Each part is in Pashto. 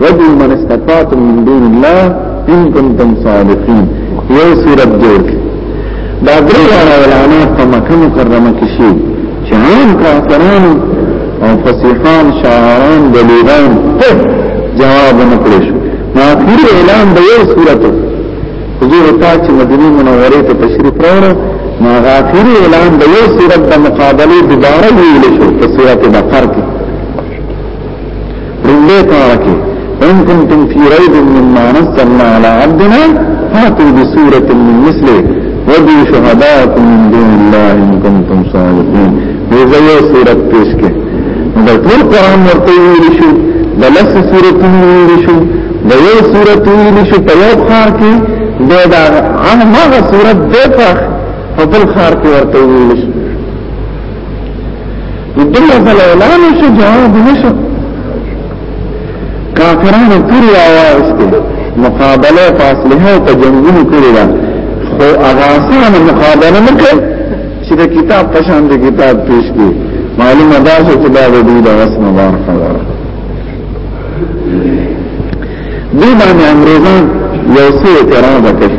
ودو من استطاعتم من دون الله ان کنتم صادقین یو صورت جوړ دا درې واړه اعلانات په مکه مکرمه کې شي چې عام کافرانو او فصیحان شاعران دلیلان ته جواب نه کړی شو نو اخر اعلان د یو صورت حضور تا چې مدینه منوره ته تشریف راوړو نو اخر اعلان د یو صورت د مقابله دوباره ویل شو په صورت بقره کې رنده پارکی ان کنتم فی ریب مما نزلنا علی عبدنا فاتو بسورة من مثله ودو شهداءکم من دون اللہ ان کنتم صادقین ویزا یو سورت پیش کے دا ټول قرآن ورته ویل شو دا لس سورت ویل شو دا یو سورت ویل شو په یو خار کې دا دا هغه سورت دغه په بل خار کې ورته ویل شو دغه ځل اعلان شو جواب نشو کافرانو کړی آوازته مقابله فاصله او تجنګونو کړی دا خو اغاسان مقابله نه کوي چې د کتاب په شان د کتاب پیش کړي معلومه ده چې دا د دې د اسم مبارک ده دې باندې انګريزان یو څه اعتراض کوي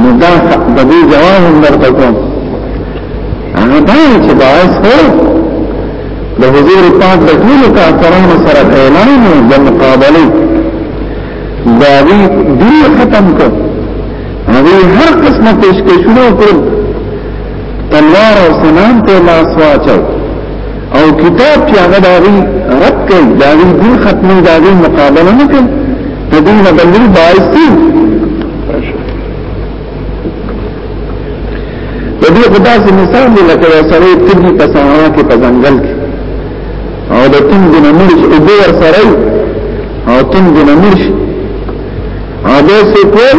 نو دا د دې جواب هم درته کوم هغه دا چې دا څه د حضور پاک د ټول کافرانو سره اعلان او د مقابله دا وی دی ختم کړ هغه هر قسمه پیشکشونه وکړ تلوار او سنان ته لاس واچو او کتاب چې هغه داغي رد کوي داغي دین ختمي داغي مقابله نه کوي د دې نه بلې باعث دي د دې خدا سي مثال دی لکه سره تیږي په سهارا کې په ځنګل کې او د تم د نمرش او د ور سره او تم د نمرش او د سې کول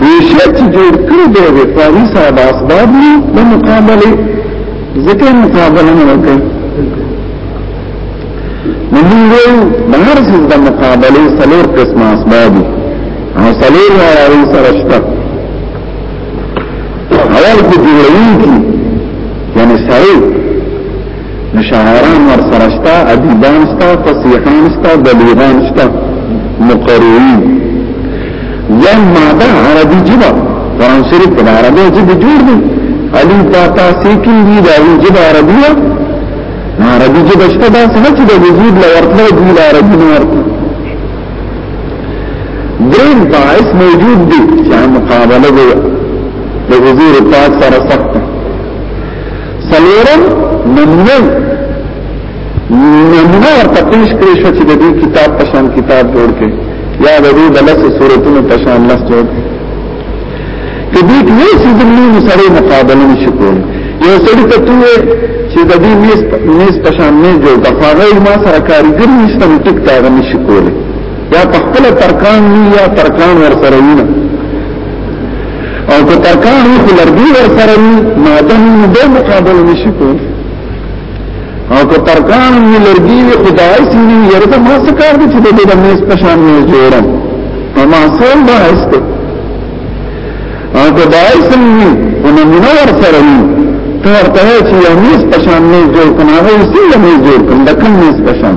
ویشیت چې جوړ کړی دی د قواني سره د اسباب نه د مقابله ځکه مقابله نه وکړي موږ یو د هر څه د مقابله څلور قسم اسباب او څلور راوي سره شته اول کې جوړونکي یعنی سره شاعران ورسره شته ادیبان شته فصیحان شته بلیغان شته مقرئین یا ماده عربي جبا قرآن شریف په عربي جبا جوړ دی علی دا تاسو کې دی دا جبا عربي نه عربي جبا شته دا څه چې د وجود لورته دی عربي نه ورته دریم باعث موجود دی چې مقابله د حضور پاک سره سخت سلورم نمونه نمونه ورته پیش کړی شو چې د دې کتاب په شان کتاب جوړ کړي یا د دې بلس صورتونو په شان لس جوړ کړي که دې کې یو څه دې سره مقابله نشي کولی یو سړی ته ته چې د دې میز میز په شان نه جوړ دا هغه ما سره کاریګر نشته نو ټیک تا غني شي کولی یا په خپل ترکان یا ترکان ور سره وینه او که ترکان وي خو لرګي ورسره وي معدن نو به مقابل نشي کول او که ترکان وي لرګي وي خدای سړي یره ته ما څه کار دي چې د دې د میز په شان نه جوړم او ما څه به استه او که دای سړي نو نمونه ورسره وي ته ورته چې یو میز په شان نه جوړ کنه هغه څه نه جوړ کنه د کوم میز په شان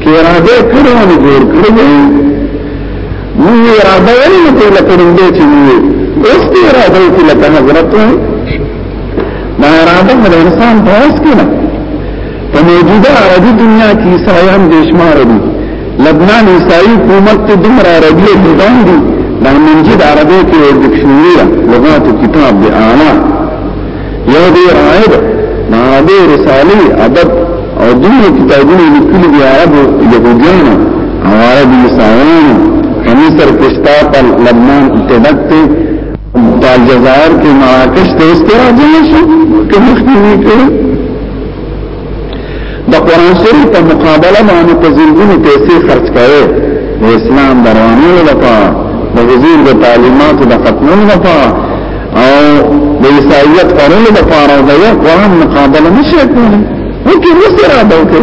کې اراده کړو نو جوړ کړو نو اراده یې نه کوله کوم دې چې اوس دې اراده کې لکه حضرت دا اراده د انسان په اوس کې نه په موجوده عربي دنیا کې عیسایان د شمار دي لبنان عیسائی حکومت ته دمر عربي نظام دي دا منجد عربي کې د شمیر لغات کتاب دی اعلی یو دی عائد معادی رسالی عدد او دنیا کتابونو لکلی دی عرب یهودیان او عرب عیسایان خمیسر کشتاق لبنان تبت تی دال جزائر کی مراکش تی استراجنشو که مخیوی کرو د قران شریف په مقابله باندې په زیرګونو پیسې خرج کړي د اسلام دروانو لپاره د وزیر د تعلیماتو د ختمون لپاره او د عیسایت قانون لپاره د یو قران مقابله نشي کولی وکي وسره دا وکړي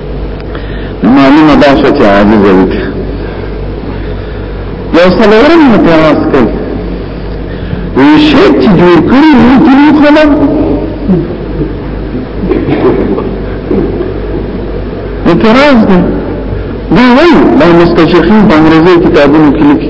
معلومه دا شو چې عاجز وي یو څلورم اعتراض کوي وی شي چې جوړ کړی وي چې خلک اعتراض دی دا وایي دا مستشرقین په انګريزي کتابونو کې لیکي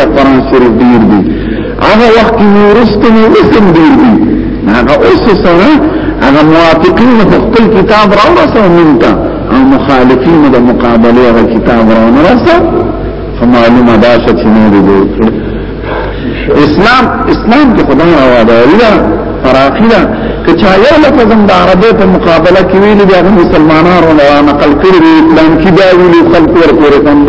د قران شریف ډیر دي هغه وخت کې ورسته نو اسم ډیر دي هغه اوس سره هغه موافقین په خپل کتاب راوړسه مونږه او مخالفین د مقابله هغه کتاب راوړسه فمعلومه دا چې نه دی اسلام اسلام کې خدای راوړی دا فراخی دا کچا یو لفظ د عربی په مقابله کې ویلي دا مسلمانانو نه نقل کړی اسلام کې دا ویلي خلق ورته رسند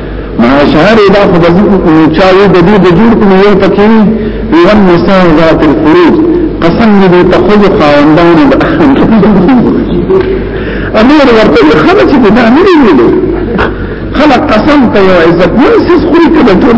معاشهر دا خو بزی چاوی د دې د جوړ کوم یو پکې یو نساء ذات الخروج قسم دې ته خو خواندان د امیر ورته خلک چې دا نه ویلو خلک قسم ته یو عزت نه سیس خوري کړه ټول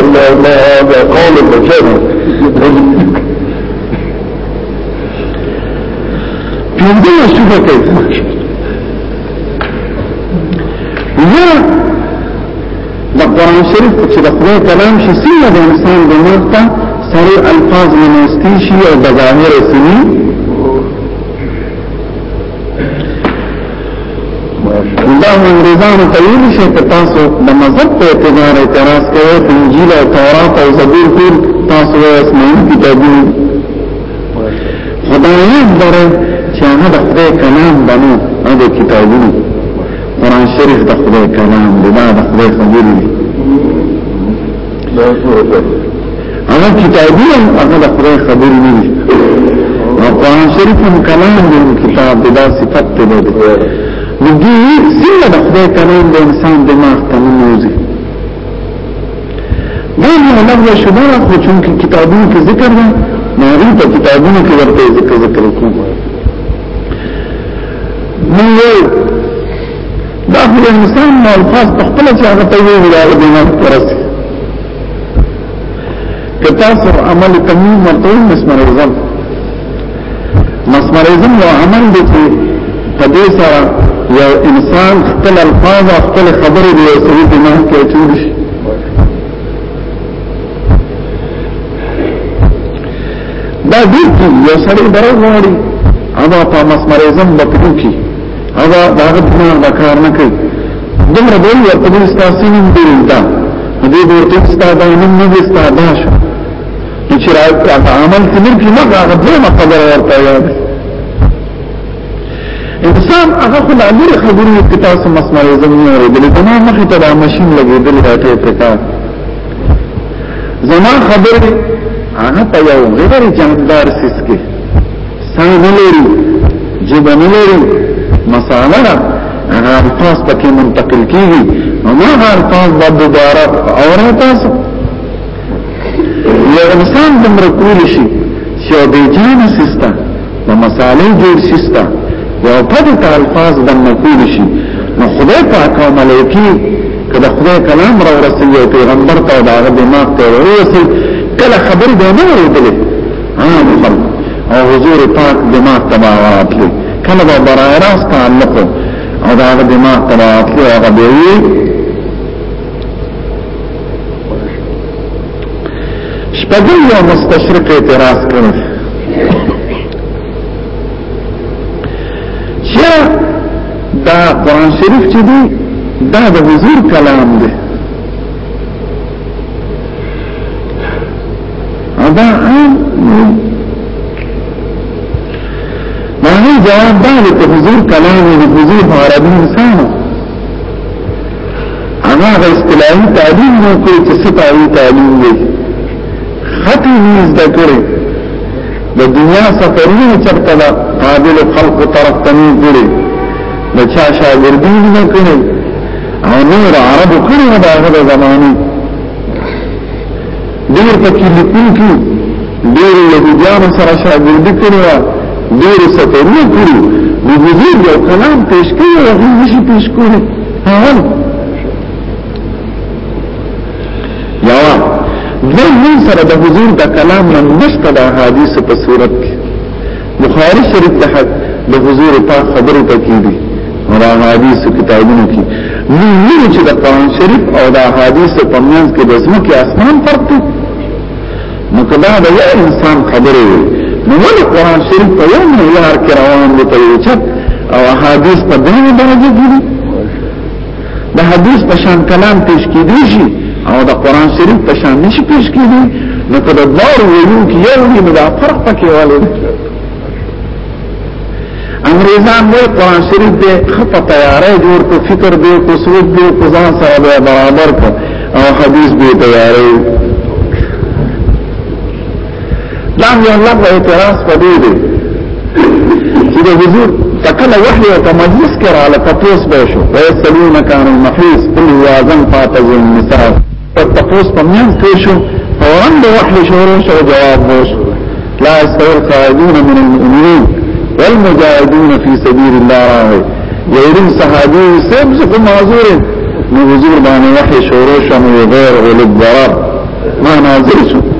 الله الله هذا قول البشر پنځه صفه کوي یا د قرآن شریف چې د خدای کلام شي څنګه د انسان د مرګ ته سره الفاظ منستي شي او د ظاهر سني دا انګریزانو ته ویل شي چې تاسو د مذهب په اعتبار اعتراض کوئ په انجیل او تورات او زبور کې تاسو یې اسماني کتابونه خدای یې دره چې هغه د خدای کلام بنو هغه کتابونه قرآن شریف د خدای کلام دی دا د خدای خبرې دي هغه کتابونه هغه د خدای خبر نه دي او قرآن شریف هم کلام دی کتاب دی دا صفت دی دی نو دې څنګه د خدای کلام د انسان دماغ ته نوځي دا نه لغوه شوه خو چې کتابونو کې ذکر دی نه ری په کتابونو کې ورته ذکر ذکر کوم نو دا خو انسان مو الفاظ په خپل چې هغه ته ویل دا دماغ پرسي کتا سو عمل تمیم مرتوی مسمرزم مسمرزم یو عمل دی چې په دې سره یو انسان خپل الفاظ او خپل خبرې دی سوي په نه کې چور شي دا دې کې یو سړی درو غواړي هغه په مسمرزم بپلو کې هغه دا غوښنه کار نه کوي دومره دی ورته ویل ستاسو نوم دی دا دې ورته ستاسو دا نوم نه دی ستاسو دا شو چې راځه عمل کې نن کې مګه هغه دغه خبره ورته یاد انسان هغه خو لا لري خبرې کې تاسو مسمار زمي ورېدل دا ما مخې ته دا ماشين لګېدل راټې پرتا زما خبرې هغه په یو غیر جاندار سیس کې سره نه لري جبه نه لري مساله ده هغه الفاظ پکې منتقل کیږي نو هغه الفاظ به دوباره اورئ تاسو یو انسان دمر کول شي چې او بې جانه سستا د مسالې جوړ سستا یو پدې ته الفاظ دمر کول شي نو خدای پاک او ملایکی کله خدای کلام را ورسېږي پیغمبر ته دا دماغ ته ورسېږي کله خبر به نه ورېدلې عام خلق او حضور پاک دماغ تباوات لی کله با برای راست تعلق او دا هغه دماغ تباوات لی هغه بیوی شپږم یو مستشرق اعتراض کړی چې دا قرآن شریف چې دی دا د حضور کلام دی دا عام دا نه جواب دا دی په حضور کلام او حضور عربي انسان هغه اصطلاحي تعلیم نو کوي چې ستاسو تعلیم دی خطي نه زده کړی د دنیا سفرونه چرته دا قابل خلق طرف ته نه کړی د چا شاګردی نه کړی او نور عربو کړی دا هغه زمانه ډیر پکې لیکونکي ډیر یهودیانو سره شاګردي کړې وه ډیر سفرونه کړي د وزیر یو کلام پیش کړي او هغه نشي پیش کړي هغه یا دوی سره د حضور د کلام من نشته د حدیث په صورت کې بخاری شریف ته حق د حضور پاک خبرو ته کیږي او د حدیث کتابونو کې نو ویل چې د قران شریف او د حدیث په منځ کې د ځمکې اسمان فرق دی نو کدا د یو انسان خبره وي نو ول قران شریف په یو معیار کې روان دی ته او حدیث په دې باندې د حدیث په شان کلام پیش کیدی شي او د قران شریف په شان نشي پیش کیدی نو کله دار ویو کې یو دی نو دا فرق پکې والي انګريزان وې قران شریف دې خطه تیارې جوړ کو فکر دې کو سوچ دې کو ځان سره برابر کو او حدیث دې تیارې دا یو الله په اعتراض پدې دی چې د حضور تکله وحي او تمجلس کې رااله تپوس به شو ويسلون كان المحيص قل هو اذن فاتز النساء تپوس په مين کې شو فورا د وحي شروع شو جواب مو شو لا يستوي القاعدون من المؤمنين والمجاهدون في سبيل الله راهي يرين صحابي سبز كم معذور نو حضور باندې وحي شروع شو نو غیر غلب ضرب ما نازل شو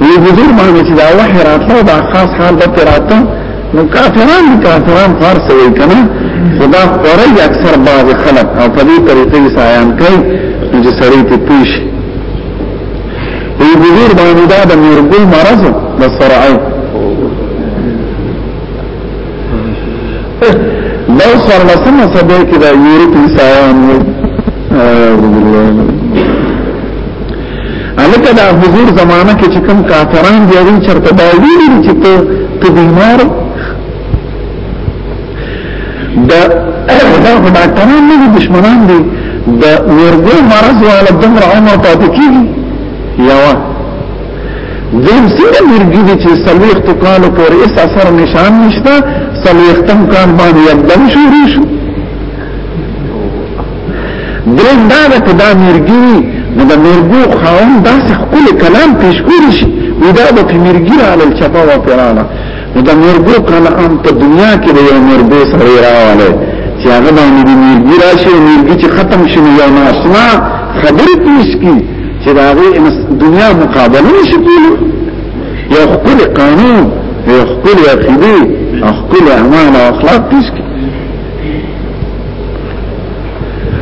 وی حضور باندې چې دا وحی راتلو دا خاص حال به راته نو کافران دي کافران فارس وی کنه خدا قرای اکثر بعض خلق او په دې طریقې سایان کوي چې سړی ته پیش وی حضور باندې دا د مرګو مرض د سرعه نو سره لسمه سبه کې دا یورپ سایان وی الکه دا حضور زمانہ کې چې کوم کافران دی هغه چرته دا ویلي چې ته ته بیمار دا دا ډاکټران نه دشمنان دي د ورغو مرض والا دمر عمر پاتې کیږي یوا زم سره مرګي دي چې سلوخت کالو پورې اس اثر نشان نشته سلوختم کان باندې یو دم شروع شو دریم دا ده که دا مرګي وي نو د مرګو خاون داسې خپل کلام پیش کولی شي وي دا به په مرګي راغلل چپه و پرې راغله نو د مرګو کلام په دنیا کې د یو مرګو سره راغلی چې هغه باندې د مرګي راشي او مرګي چې ختم شي نو یو ناشنا خبرې پیش کړي چې د هغې دنیا مقابله نه شي کولی یو خپل قانون یو خپل عقیده او خپل اعمال او اخلاق پیش کړي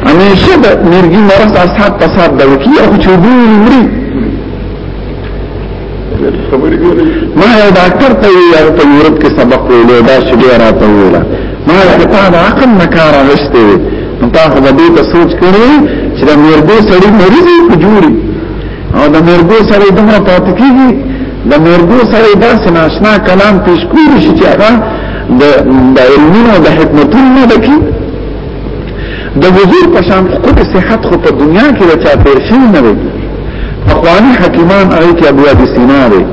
همیشه د مرګي مرض اصحاب تصاب د وکی او چې دوی مري ما یو ډاکټر ته یو په یورپ کې سبق ویلو دا چې ډیر راته ویلا ما یو ته دا عقل نه کار راځته نو تا خو به دې ته سوچ کړی چې د مرګي سړی مریضي په جوړي او د مرګي سړی دمر پاتې کیږي د مرګي سړی دا سناشنا کلام پیش کوي چې هغه د د علمونو د حکمتونو نه کی د حضور په شان خپل صحت خو په دنیا کې د چا پیر شي نه وي اخواني حکیمان هغه کې ابو ابي سینا دی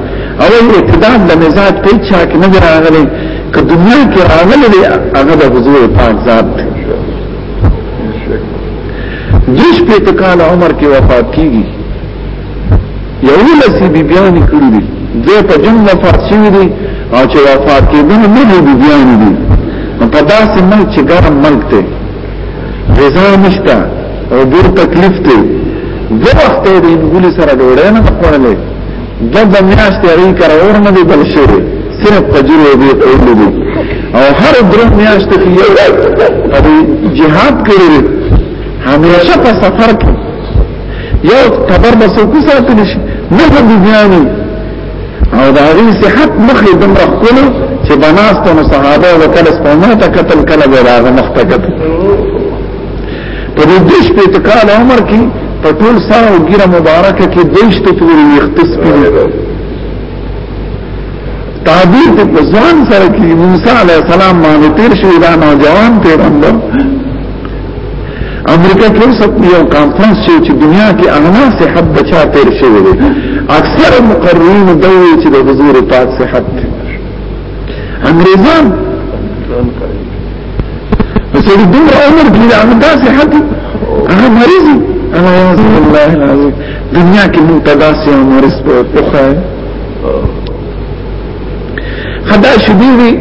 او اقتدام د مزاج په چا کې نه راغلي که دنیا کې راغلي هغه د حضور پاک ذات دی دیش پیتکال عمر کې وفات کیږي یو لسی بی بیان کړی دی د په جنگ وفات شوی دی او چې وفات کېدل نه دی بی بیان دی په داسې ملک چې ګرم ملک دی غذا نشته او ډېر تکلیف دی دو وخت دی انګولي سره ډوړې نه خوړلې د د میاشتې ری کار اور نه دی بل شي صرف تجربه دی ټول دی او هر درو میاشتې کې یو جهاد کړی همیشه په سفر کې یو قبر بس کو ساتل شي نه د بیانو او دا غي صحت مخې د مخکلو چې بناست نو صحابه وکړه سپمه ته قتل کله به راغ مخته قتل په دې دیش په تکال عمر کې په ټول سره او ګیره مبارکه کې دیش ته پوری اختص پیږي تعبیر ته په ځان سره کې موسی علی السلام باندې تیر شوی دا نوجوان پیغمبر امریکا کې سب یو کانفرنس شو چې دنیا کې اغنا صحت بچا تیر شوی دی اکثر مقررین دوی چې د حضور پاک صحت انګریزان سړي دومره عمر کې دا دا صحت هغه مریض هغه یاذ بالله العظیم دنیا کې مقدس یو مرض په خوخه خدا شدی وی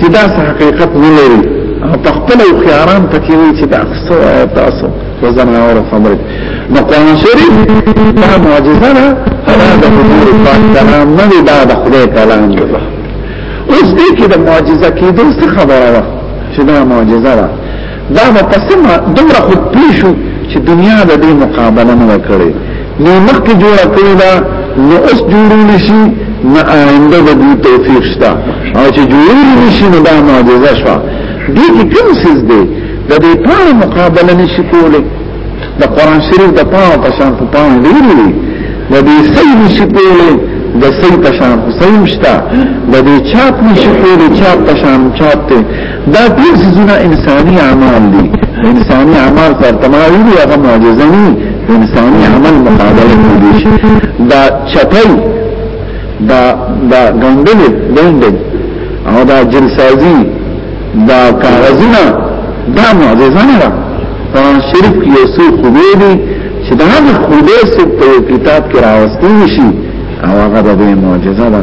چې دا حقیقت نه لري او په خپل خياران پکې وی چې دا خصو تاسو وزن اور خبره نو قرآن شریف دا معجزه ده دا د حضور پاک کلام نه دی دا د خدای کلام دی اوس دې کې د معجزه کېدو څه خبره ده چې دا معجزه ده دا نو پسمه دومره خود پیشو چې دنیا د دې مقابله نه وکړي نو مخکې جوړه کړی دا نو اوس جوړول شي نه آینده د دې توفیق شته او چې جوړول شي نو دا معجزه شو دې کې کوم څه دې د دې په مقابله نشي کولی د قران شریف د پاو په شان په پاو دی ویلي د دې صحیح نشي کولی د صحیح په شان صحیح مشتا د دې چاپ نشي کولی چاپ په شان چاپ ته دا ټول سيزونه انساني اعمال دي انساني اعمال پر تمایل یا غو معجزه نه انساني عمل مقابله کوي دا چټي دا دا غندل دند او دا جلسازي دا کاغذونه دا معجزه نه ده قرآن شریف کې یو څو خوبې دي چې دا د خوبې څخه په کتاب کې راوستي شي او هغه به معجزه ده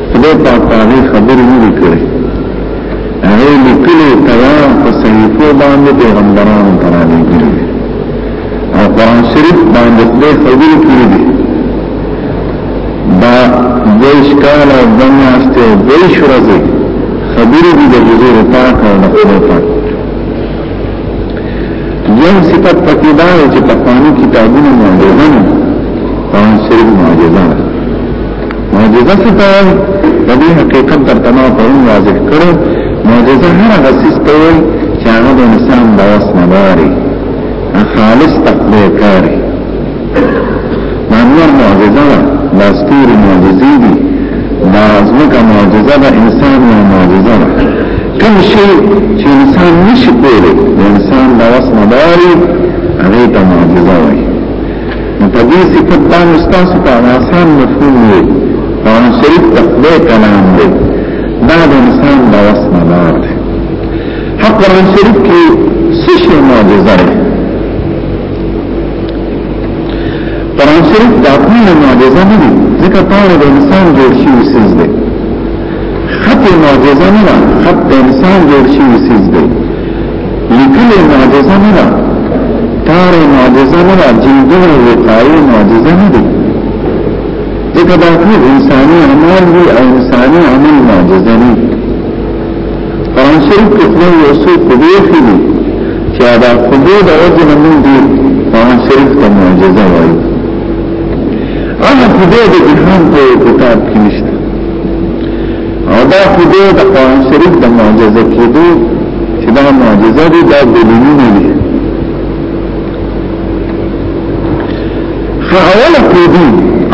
خدای پاک په هغې خبرې نه دي کړې هغې لیکلې تیار په صحیفو باندې پیغمبرانو ته رالیږلي او قرآن شریف باندې خدای خبرې کړې دي دا دویش کال او دوه میاشتې او دویش ورځې خبرې دي د حضور پاک او د خدای پاک یو صفت پکې دا چې په قانون کتابونو معجزه نه قرآن شریف معجزه ده معجزه څه ته وایي د دې حقیقت درته ما پرون واضح کړو معجزه هغه غسیس ته وایي چې هغه د انسان د وس نه لري خالص تقدیر کاری دا نور معجزه ده دا ستوري معجزې دي دا ځمکه معجزه ده انسان یو معجزه ده کوم شی چې انسان نشي کولی د انسان د وس نه لري هغه ته معجزه وایي په دې صفت باندې تاسو ته آسان مفهوم دی او شریف تقوی کلام دی دا د انسان د وس نه بار دی حق قرآن شریف کې څه شی معجزه ده قرآن شریف د خپل معجزه نه دی ځکه پاره د انسان جوړ شوی سیز دی خط معجزه نه ده خط د انسان جوړ شوی سیز دی لیکلی معجزه نه ده تاره معجزه نه ده جلدونه وقایې معجزه نه دي ځکه دا ټول انساني اعمال دي او انساني عمل معجزه نه دي قرآن شریف کې خدای یو څو قدرې دي چې دا قدرې د وجه نه مونږ دي قرآن شریف ته معجزه وایي هغه قدرې د جهان په کتاب کې نشته او دا خو دې د قرآن شریف د معجزه کېدو چې دا معجزه دي دا دلیلونه دي فاول قیدی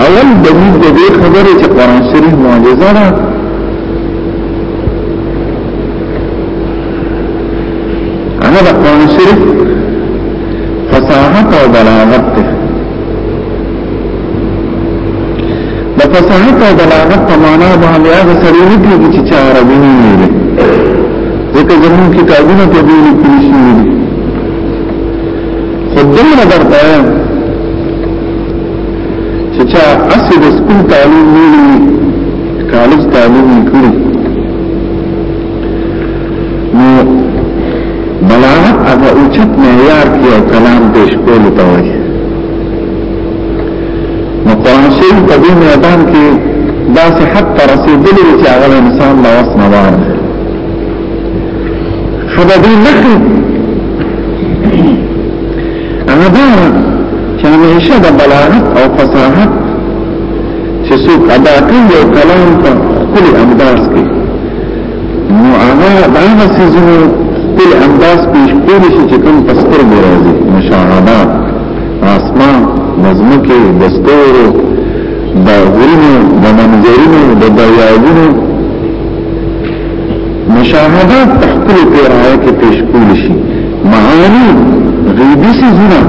اول دلیل د دې خبرې چې قرآن شریف معجزه ده هغه د قرآن شریف فصاحت او بلاغت د فصاحت او بلاغت په معنا باندې هغه سړي نه کېږي چې چا عربي نه ویلي ځکه زموږ کتابونه په دې لیکل شوي دي خو دومره درته وایم چې چا اصل د سکول تعلیم نه ویلي کالج تعلیم یې کړی نو بلاغت هغه اوچت معیار کې او کلام پیش کولو ته وایي نو قرآن شریف په دې میدان کې دا سه حتی رسیدلی چې هغه انسان لا وس نه وار خدا دې نخي هغه دا چې همیشه د بلاغت او فصاحت چې څوک ادا کوي او کلام په خپل انداز کې نو هغه هغه سيزونه خپل انداز پیش کولی شي چې کوم تستر به راځي مشاهده آسمان مزمکه دستورو د غرونو د منظرونو د دریاوونو مشاهدات تحقل پیرایه کې پیش کولی شي معانی غیبی سیزونه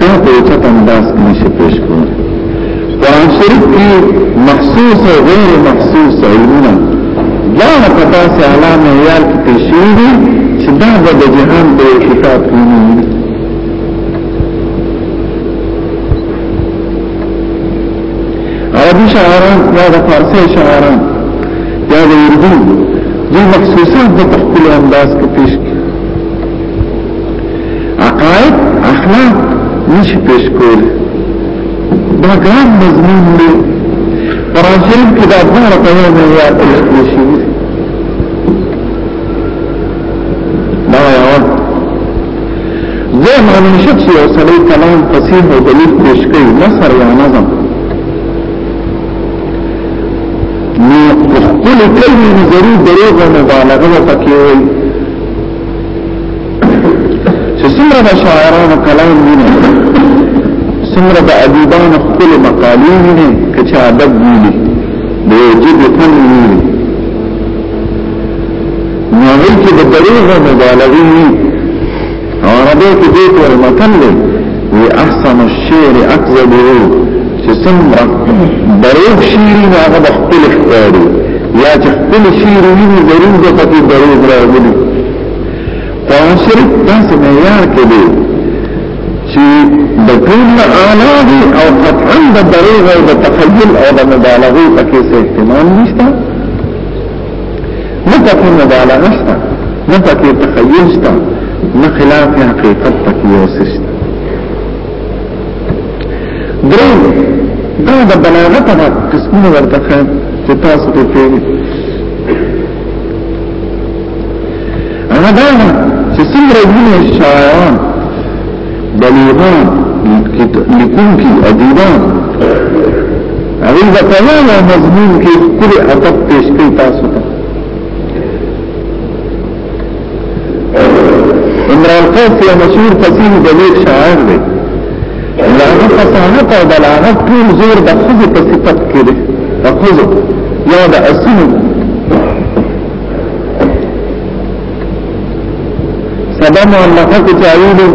دا په اوچت انداز کې نشي پیش کولی قرآن شریف کی مخصوص و غیر مخصوص علمنا دوانا پتا سے علام اعیال کی پیشوی دی چه دا با دا جهان دا یو کتاب کنی عربی شعران یا دا فارسی شعران یا دا اردو دی مخصوصات دا تخکل انداز کی پیش کی عقائد اخلاق نشی پیش کولی دا ګران مضمون دی فرانسیم کې دا ډېر په یو معیار کې لیکل شوی دا یو زه معنی شت چې یو سړی کلام فصیح او دلیل پیش کوي نثر یا نظم نو خپل کلمې ضرور دروغ او مبالغه وکړي چې څومره د شاعرانو کلام ویني څومره د ادیبانو خپل مقالې ویني کچا ادب ویني د یو جد فن ویني نو هغه کې د دروغ مبالغه وي او عربي کې دې تور متن دی وي احسن الشعر اكذبه چې څنګه دروغ شیری نه هغه خپل ښکاری یا چې خپل شیری ویني ضرور د پکې دروغ راغلي قرآن شریف داسې معیار کې دی چې د ټول اعلی دی او قطعا د دروغ او د تخیل او د مبالغه پکې څه احتمال نشته نه پکې مبالغه شته نه پکې تخیل شته نه خلاف حقیقت پکې یو څه دریم دا د بلاغت هغه قسمونه ورته خان چې تاسو ته پیری هغه دا چې څنګه ویني شاعران بلیغان لیکون کی ادیبان هغه د پیغام مضمون کې خپل ادب پیش کوي تاسو ته عمران قیس یو مشهور فصیح جلیل شاعر دی لاغه فصاحت او بلاغت ټول زور د خزې په صفت کې دی د خزو یا د اسونو سبا معلقه کې چاویلو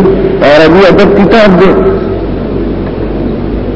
عربي ادب کتاب دی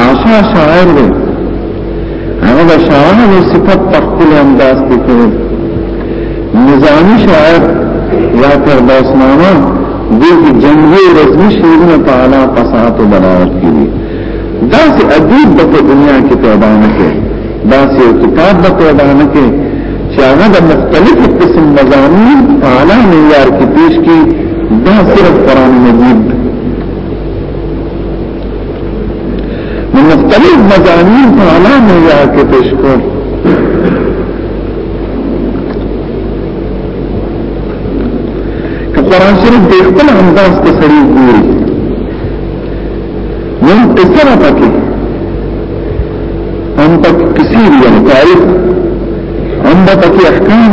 آخا شاعر دی هغه د شاعر صفت په خپل انداز کې کوي نظامی شاعر یا تر باسمانه دغه جنگي رزمي شعرونه په اعلی فصاحت او بلاغت کې دي دا سي ادیب په دنیا کې پیدا نه کې دا سي کتاب په پیدا نه کې چې هغه د مختلفو قسم مضامین په اعلی معیار کې پیش کړي دا صرف قران مجید من مختلف مضامین په اعلی معیار کې پیش کول قرآن شریف د خپل انداز ته سړي ګوري نن قصه را پکې هم پکې کثیر یعنی تعریف هم پکې احکام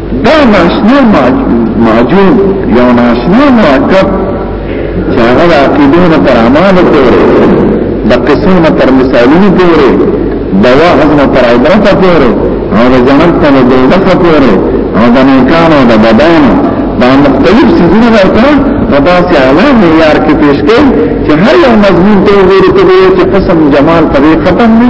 دا ناشنا معجون یو ناشنا مرکب چې هغه د عقیدو نه تر اعمالو پورې د قسم نه تر مثالونو پورې د وعظ نه تر عبرت پورې او د جنت نه د دوزخ پورې او د نیکانو د بدانو دا مختلف سیزونه ورته په داسې اعلی معیار کې پیش کړي چې هر یو مضمون ته وګورئ چې قسم جمال په ختم نه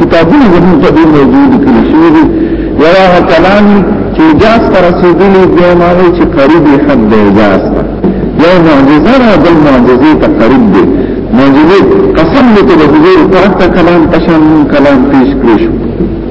کتابونه زموږ په دې موضوع کې شوي دي یو کلام چې اجاز ته رسیدلی دی معنی چې قریب حد دی اجاز ته یو معجزه را بل معجزه ته قریب دی معجزه قسم دې ته د حضور پاک کلام تشم کلام پیش کړی شو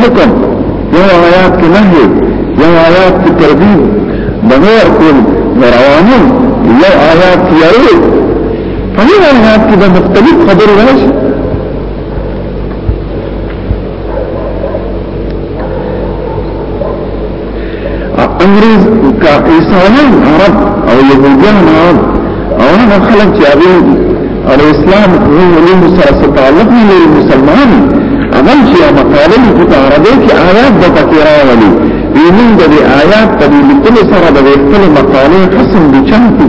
حکم یو آیات کې نه دی یو آیات کې ترغیب د غیر کول روانو یو آیات کې یو په یو آیات کې د مختلف خبرو راشي انګريز کا عیسایان عرب او يهوديان عرب او هغه خلک چې هغه او اسلام هو علوم سره تعلق لري مسلمان عمل چې مقاله لیکي په عربي کې آیات د پکې راولي ایمن د دې آیات په لیکلو سره د خپل مقاله قسم دي چمتو